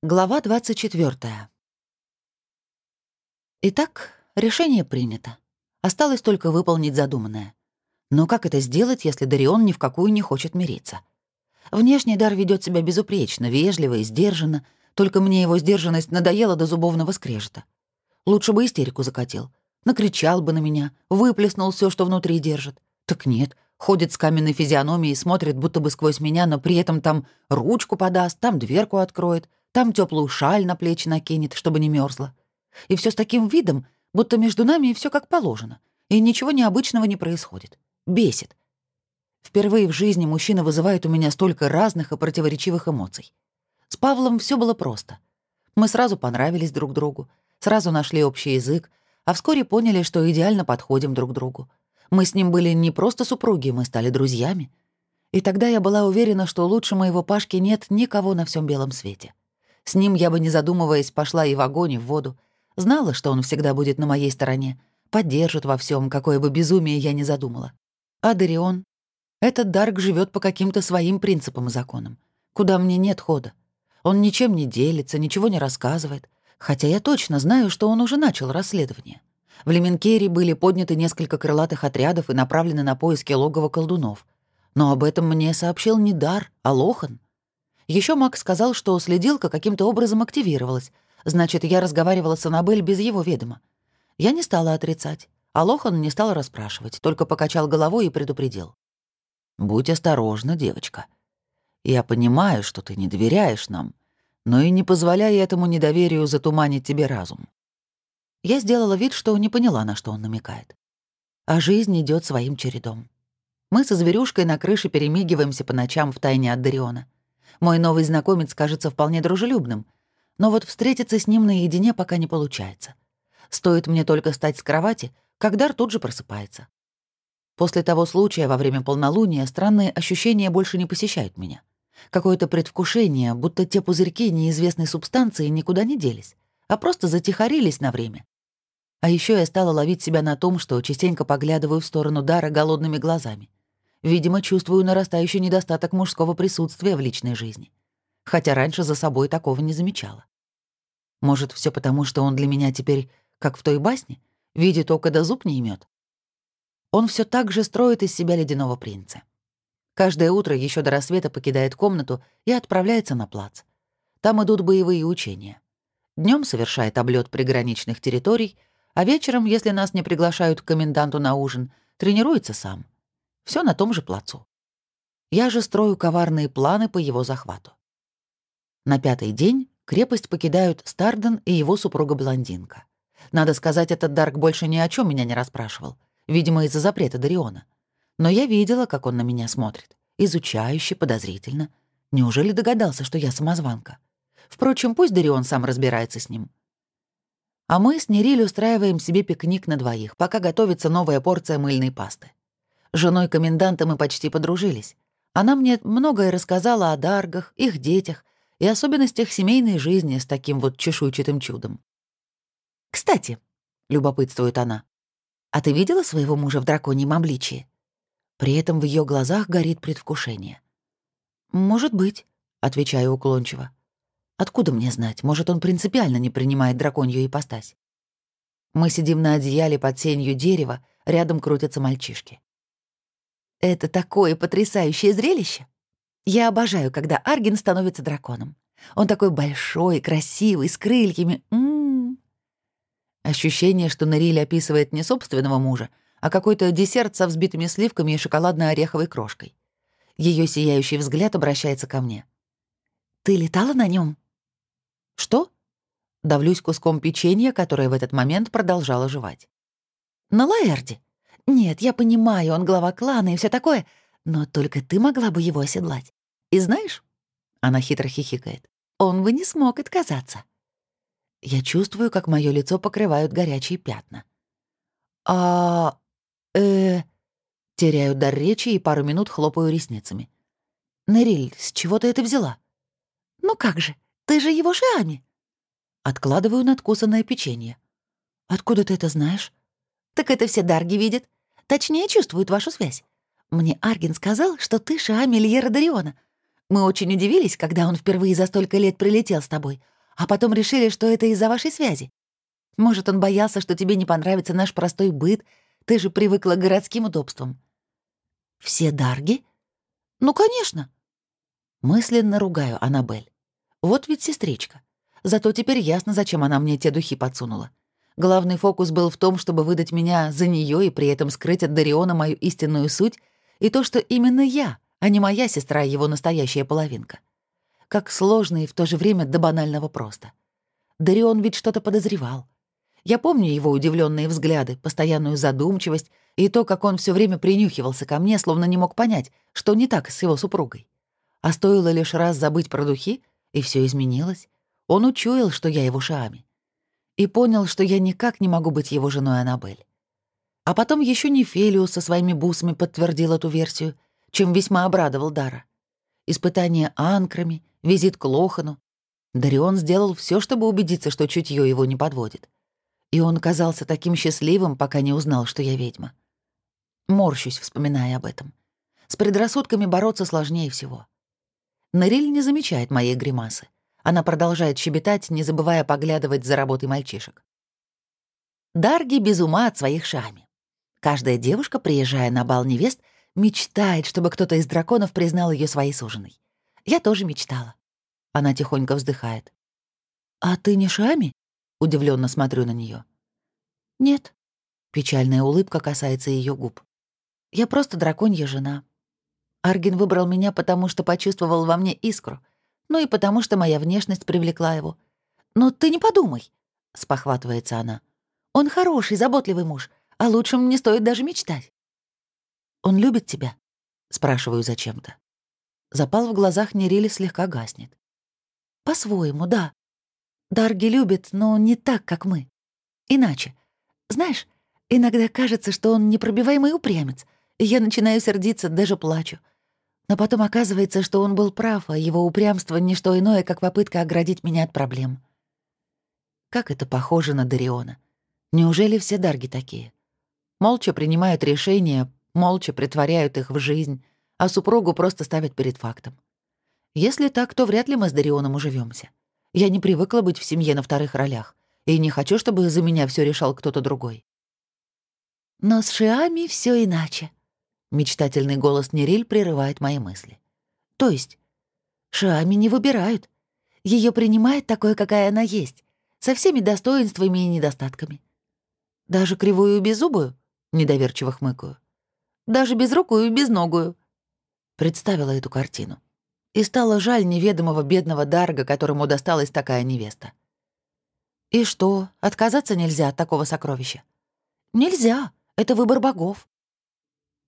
Глава 24. Итак, решение принято. Осталось только выполнить задуманное. Но как это сделать, если Дарион ни в какую не хочет мириться? Внешний дар ведет себя безупречно, вежливо и сдержанно, только мне его сдержанность надоела до зубовного скрежета. Лучше бы истерику закатил. Накричал бы на меня, выплеснул все, что внутри держит. Так нет, ходит с каменной физиономией, смотрит будто бы сквозь меня, но при этом там ручку подаст, там дверку откроет — там теплую шаль на плечи накинет, чтобы не мерзла. И все с таким видом, будто между нами все как положено, и ничего необычного не происходит. Бесит. Впервые в жизни мужчина вызывает у меня столько разных и противоречивых эмоций. С Павлом все было просто. Мы сразу понравились друг другу, сразу нашли общий язык, а вскоре поняли, что идеально подходим друг другу. Мы с ним были не просто супруги, мы стали друзьями. И тогда я была уверена, что лучше моего Пашки нет никого на всем белом свете. С ним я бы, не задумываясь, пошла и в огонь, и в воду. Знала, что он всегда будет на моей стороне, поддержит во всем, какое бы безумие я ни задумала. А Дарион? Этот Дарк живет по каким-то своим принципам и законам, куда мне нет хода. Он ничем не делится, ничего не рассказывает, хотя я точно знаю, что он уже начал расследование. В Леменкере были подняты несколько крылатых отрядов и направлены на поиски логова колдунов. Но об этом мне сообщил не Дар, а Лохан — еще Мак сказал, что следилка каким-то образом активировалась. Значит, я разговаривала с Аннабель без его ведома. Я не стала отрицать. А Лохан не стал расспрашивать, только покачал головой и предупредил. «Будь осторожна, девочка. Я понимаю, что ты не доверяешь нам, но и не позволяй этому недоверию затуманить тебе разум». Я сделала вид, что не поняла, на что он намекает. А жизнь идет своим чередом. Мы со зверюшкой на крыше перемигиваемся по ночам в тайне от Дариона. Мой новый знакомец кажется вполне дружелюбным, но вот встретиться с ним наедине пока не получается. Стоит мне только встать с кровати, как дар тут же просыпается. После того случая во время полнолуния странные ощущения больше не посещают меня. Какое-то предвкушение, будто те пузырьки неизвестной субстанции никуда не делись, а просто затихарились на время. А еще я стала ловить себя на том, что частенько поглядываю в сторону дара голодными глазами. Видимо, чувствую нарастающий недостаток мужского присутствия в личной жизни. Хотя раньше за собой такого не замечала. Может, все потому, что он для меня теперь, как в той басне, видит око да зуб не имет. Он все так же строит из себя ледяного принца. Каждое утро еще до рассвета покидает комнату и отправляется на плац. Там идут боевые учения. Днем совершает облет приграничных территорий, а вечером, если нас не приглашают к коменданту на ужин, тренируется сам — все на том же плацу. Я же строю коварные планы по его захвату. На пятый день крепость покидают Старден и его супруга-блондинка. Надо сказать, этот Дарк больше ни о чем меня не расспрашивал, видимо, из-за запрета Дариона. Но я видела, как он на меня смотрит. Изучающе, подозрительно. Неужели догадался, что я самозванка? Впрочем, пусть Дарион сам разбирается с ним. А мы с Нериль устраиваем себе пикник на двоих, пока готовится новая порция мыльной пасты. Женой коменданта мы почти подружились. Она мне многое рассказала о даргах, их детях и особенностях семейной жизни с таким вот чешуйчатым чудом. «Кстати», — любопытствует она, «а ты видела своего мужа в драконьем обличии?» При этом в ее глазах горит предвкушение. «Может быть», — отвечаю уклончиво. «Откуда мне знать? Может, он принципиально не принимает драконью ипостась?» Мы сидим на одеяле под сенью дерева, рядом крутятся мальчишки. Это такое потрясающее зрелище. Я обожаю, когда Арген становится драконом. Он такой большой, красивый, с крыльями. М -м -м. Ощущение, что Нариль описывает не собственного мужа, а какой-то десерт со взбитыми сливками и шоколадно-ореховой крошкой. Ее сияющий взгляд обращается ко мне. «Ты летала на нем? «Что?» Давлюсь куском печенья, которое в этот момент продолжало жевать. «На Лаэрде. Нет, я понимаю, он глава клана и все такое, но только ты могла бы его оседлать. И знаешь, она хитро хихикает, он бы не смог отказаться. Я чувствую, как мое лицо покрывают горячие пятна. А... э... Теряю дар речи и пару минут хлопаю ресницами. «Нериль, с чего ты это взяла?» «Ну как же, ты же его Шиами!» Откладываю надкусанное печенье. «Откуда ты это знаешь?» «Так это все дарги видят. Точнее, чувствуют вашу связь. Мне Арген сказал, что ты Шаами Льера Дариона. Мы очень удивились, когда он впервые за столько лет прилетел с тобой, а потом решили, что это из-за вашей связи. Может, он боялся, что тебе не понравится наш простой быт, ты же привыкла к городским удобствам». «Все дарги?» «Ну, конечно». Мысленно ругаю Аннабель. Вот ведь сестричка. Зато теперь ясно, зачем она мне те духи подсунула. Главный фокус был в том, чтобы выдать меня за нее и при этом скрыть от Дариона мою истинную суть и то, что именно я, а не моя сестра, его настоящая половинка. Как сложно и в то же время до банального просто. Дарион ведь что-то подозревал. Я помню его удивленные взгляды, постоянную задумчивость и то, как он все время принюхивался ко мне, словно не мог понять, что не так с его супругой. А стоило лишь раз забыть про духи, и все изменилось. Он учуял, что я его Шаами. И понял, что я никак не могу быть его женой Аннабель. А потом еще Нефелиус со своими бусами подтвердил эту версию, чем весьма обрадовал Дара. Испытание анкрами, визит к Лохану. Дарион сделал все, чтобы убедиться, что чутье его не подводит. И он казался таким счастливым, пока не узнал, что я ведьма. Морщусь, вспоминая об этом. С предрассудками бороться сложнее всего. Нериль не замечает моей гримасы. Она продолжает щебетать, не забывая поглядывать за работой мальчишек. Дарги без ума от своих шами. Каждая девушка, приезжая на бал невест, мечтает, чтобы кто-то из драконов признал ее своей суженой. Я тоже мечтала. Она тихонько вздыхает. «А ты не шами?» Удивленно смотрю на нее. «Нет». Печальная улыбка касается ее губ. «Я просто драконья жена. Аргин выбрал меня, потому что почувствовал во мне искру, ну и потому что моя внешность привлекла его. «Но ты не подумай», — спохватывается она. «Он хороший, заботливый муж, а лучшем не стоит даже мечтать». «Он любит тебя?» — спрашиваю зачем-то. Запал в глазах Нерили слегка гаснет. «По-своему, да. Дарги любит, но не так, как мы. Иначе. Знаешь, иногда кажется, что он непробиваемый упрямец, и я начинаю сердиться, даже плачу. Но потом оказывается, что он был прав, а его упрямство — не что иное, как попытка оградить меня от проблем. Как это похоже на Дариона. Неужели все дарги такие? Молча принимают решения, молча притворяют их в жизнь, а супругу просто ставят перед фактом. Если так, то вряд ли мы с Дарионом уживемся. Я не привыкла быть в семье на вторых ролях, и не хочу, чтобы за меня все решал кто-то другой. Но с Шиами все иначе. Мечтательный голос Нериль прерывает мои мысли. То есть, Шами не выбирают. Ее принимает такой, какая она есть, со всеми достоинствами и недостатками. Даже кривую и беззубую? Недоверчиво хмыкаю. Даже безрукую и безногую. Представила эту картину. И стало жаль неведомого бедного Дарга, которому досталась такая невеста. И что, отказаться нельзя от такого сокровища? Нельзя, это выбор богов.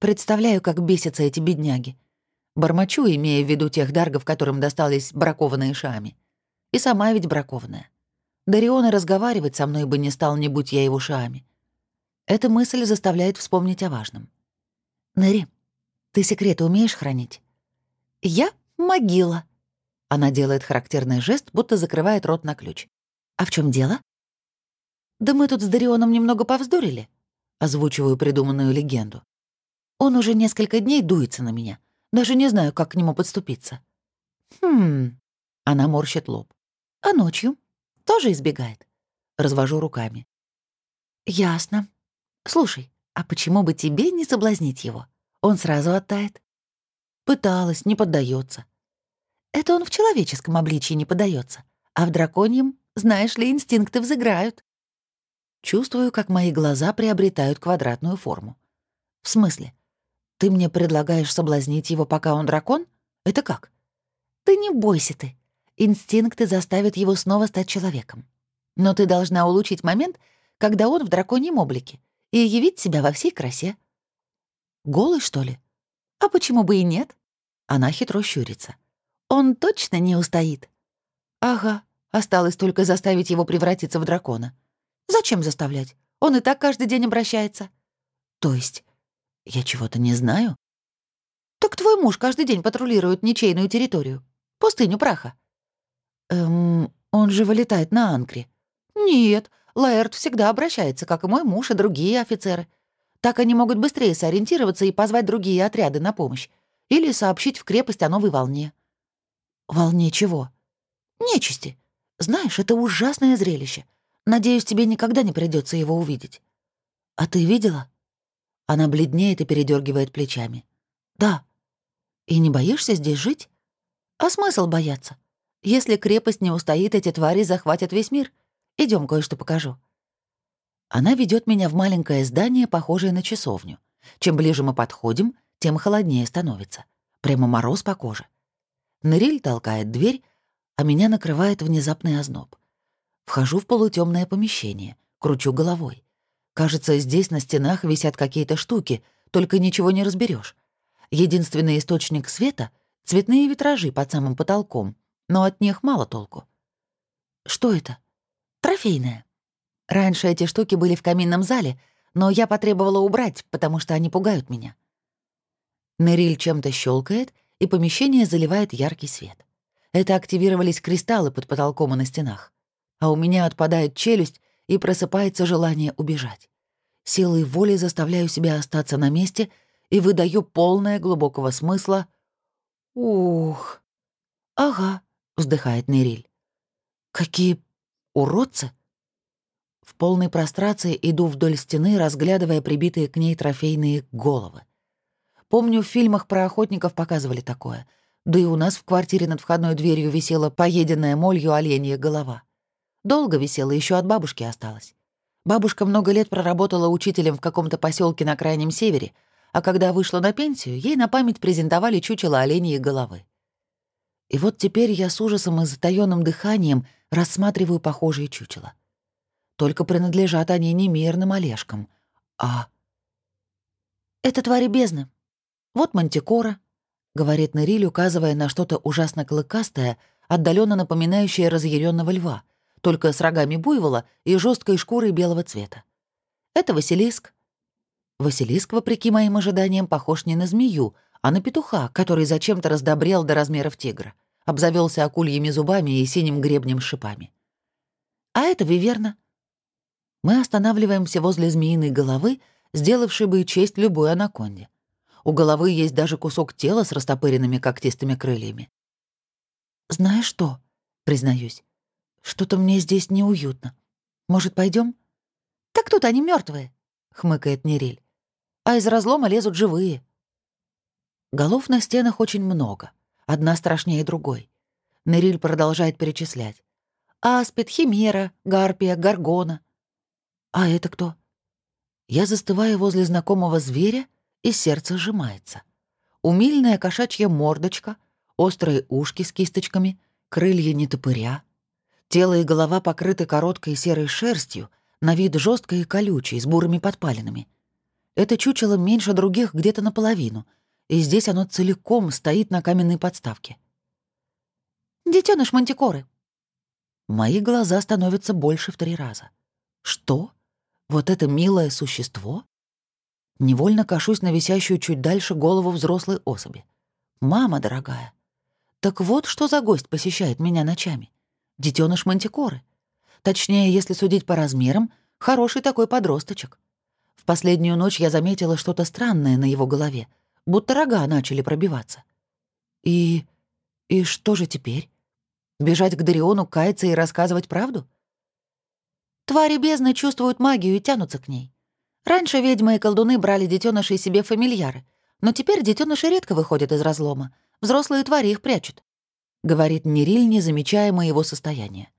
Представляю, как бесятся эти бедняги. Бормочу, имея в виду тех даргов, которым достались бракованные шами. И сама ведь бракованная. Дарион и разговаривать со мной бы не стал, не будь я его шами. Эта мысль заставляет вспомнить о важном. «Нэри, ты секреты умеешь хранить?» «Я — могила». Она делает характерный жест, будто закрывает рот на ключ. «А в чем дело?» «Да мы тут с Дарионом немного повздорили», — озвучиваю придуманную легенду. Он уже несколько дней дуется на меня. Даже не знаю, как к нему подступиться. Хм. Она морщит лоб. А ночью? Тоже избегает. Развожу руками. Ясно. Слушай, а почему бы тебе не соблазнить его? Он сразу оттает. Пыталась, не поддается. Это он в человеческом обличии не поддается, а в драконьем, знаешь ли, инстинкты взыграют. Чувствую, как мои глаза приобретают квадратную форму. В смысле? Ты мне предлагаешь соблазнить его, пока он дракон? Это как? Ты не бойся ты. Инстинкты заставят его снова стать человеком. Но ты должна улучшить момент, когда он в драконьем облике, и явить себя во всей красе. Голый, что ли? А почему бы и нет? Она хитро щурится. Он точно не устоит. Ага, осталось только заставить его превратиться в дракона. Зачем заставлять? Он и так каждый день обращается. То есть я чего-то не знаю? Так твой муж каждый день патрулирует ничейную территорию. Пустыню праха. Эм, он же вылетает на Анкре. Нет, Лаэрт всегда обращается, как и мой муж и другие офицеры. Так они могут быстрее сориентироваться и позвать другие отряды на помощь. Или сообщить в крепость о новой волне. Волне чего? Нечисти. Знаешь, это ужасное зрелище. Надеюсь, тебе никогда не придется его увидеть. А ты видела? Она бледнеет и передергивает плечами. Да. И не боишься здесь жить? А смысл бояться? Если крепость не устоит, эти твари захватят весь мир. Идем, кое-что покажу. Она ведет меня в маленькое здание, похожее на часовню. Чем ближе мы подходим, тем холоднее становится. Прямо мороз по коже. Нериль толкает дверь, а меня накрывает внезапный озноб. Вхожу в полутемное помещение, кручу головой. Кажется, здесь на стенах висят какие-то штуки, только ничего не разберешь. Единственный источник света — цветные витражи под самым потолком, но от них мало толку. Что это? Трофейная. Раньше эти штуки были в каминном зале, но я потребовала убрать, потому что они пугают меня. Нериль чем-то щелкает, и помещение заливает яркий свет. Это активировались кристаллы под потолком и на стенах. А у меня отпадает челюсть, и просыпается желание убежать. Силой воли заставляю себя остаться на месте и выдаю полное глубокого смысла «Ух». «Ага», — вздыхает Нериль. «Какие уродцы!» В полной прострации иду вдоль стены, разглядывая прибитые к ней трофейные головы. Помню, в фильмах про охотников показывали такое. Да и у нас в квартире над входной дверью висела поеденная молью оленья голова. Долго висела, еще от бабушки осталось. Бабушка много лет проработала учителем в каком-то поселке на крайнем севере, а когда вышла на пенсию, ей на память презентовали чучело оленьей головы. И вот теперь я с ужасом и затаённым дыханием рассматриваю похожие чучела. Только принадлежат они не мирным Олежкам, а... «Это твари бездны», «Вот мантикора», — говорит Нериль, указывая на что-то ужасно клыкастое, отдаленно напоминающее разъяренного льва, только с рогами буйвола и жесткой шкурой белого цвета. «Это Василиск». Василиск, вопреки моим ожиданиям, похож не на змею, а на петуха, который зачем-то раздобрел до размеров тигра, обзавелся акульями зубами и синим гребнем с шипами. А это Виверна. Мы останавливаемся возле змеиной головы, сделавшей бы честь любой анаконде. У головы есть даже кусок тела с растопыренными когтистыми крыльями. «Знаешь что?» — признаюсь. «Что-то мне здесь неуютно. Может, пойдем? «Так тут они мертвые, хмыкает Нериль. «А из разлома лезут живые». Голов на стенах очень много, одна страшнее другой. Нериль продолжает перечислять. Аспид, химера, гарпия, горгона. А это кто? Я застываю возле знакомого зверя и сердце сжимается. Умильная кошачья мордочка, острые ушки с кисточками, крылья нетопыря. Тело и голова покрыты короткой серой шерстью, на вид жесткой и колючей, с бурыми подпалинами. Это чучело меньше других где-то наполовину, и здесь оно целиком стоит на каменной подставке. Детеныш мантикоры. Мои глаза становятся больше в три раза. Что? Вот это милое существо? Невольно кашусь на висящую чуть дальше голову взрослой особи. «Мама дорогая! Так вот, что за гость посещает меня ночами. Детеныш мантикоры. Точнее, если судить по размерам, хороший такой подросточек. В последнюю ночь я заметила что-то странное на его голове, будто рога начали пробиваться. И... и что же теперь? Бежать к Дариону, каяться и рассказывать правду? Твари бездны чувствуют магию и тянутся к ней. Раньше ведьмы и колдуны брали детенышей себе фамильяры, но теперь детеныши редко выходят из разлома. Взрослые твари их прячут», — говорит Нериль, не замечая моего состояния.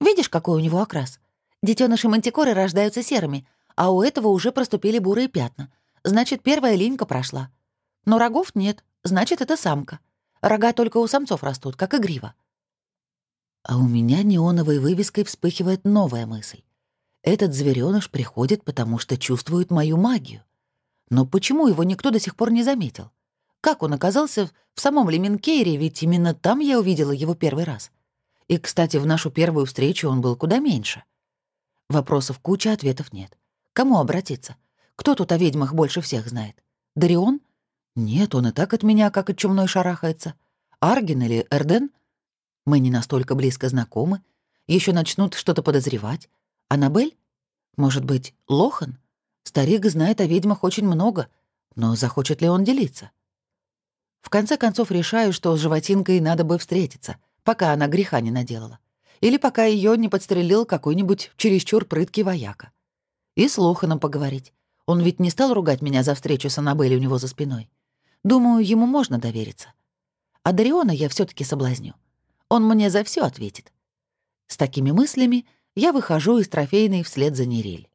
«Видишь, какой у него окрас? Детеныши мантикоры рождаются серыми, а у этого уже проступили бурые пятна. Значит, первая линька прошла. Но рогов нет, значит, это самка. Рога только у самцов растут, как и грива». А у меня неоновой вывеской вспыхивает новая мысль. Этот зверёныш приходит, потому что чувствует мою магию. Но почему его никто до сих пор не заметил? Как он оказался в самом Леменкейре, ведь именно там я увидела его первый раз. И, кстати, в нашу первую встречу он был куда меньше. Вопросов куча, ответов нет. Кому обратиться? Кто тут о ведьмах больше всех знает? Дарион? Нет, он и так от меня, как от чумной, шарахается. Арген или Эрден? Мы не настолько близко знакомы. Еще начнут что-то подозревать. Аннабель? Может быть, Лохан? Старик знает о ведьмах очень много, но захочет ли он делиться? В конце концов решаю, что с животинкой надо бы встретиться, пока она греха не наделала. Или пока ее не подстрелил какой-нибудь чересчур прыткий вояка. И с Лоханом поговорить. Он ведь не стал ругать меня за встречу с Аннабель у него за спиной. Думаю, ему можно довериться. А Дариона я все таки соблазню. Он мне за все ответит. С такими мыслями я выхожу из трофейной вслед за Нериль.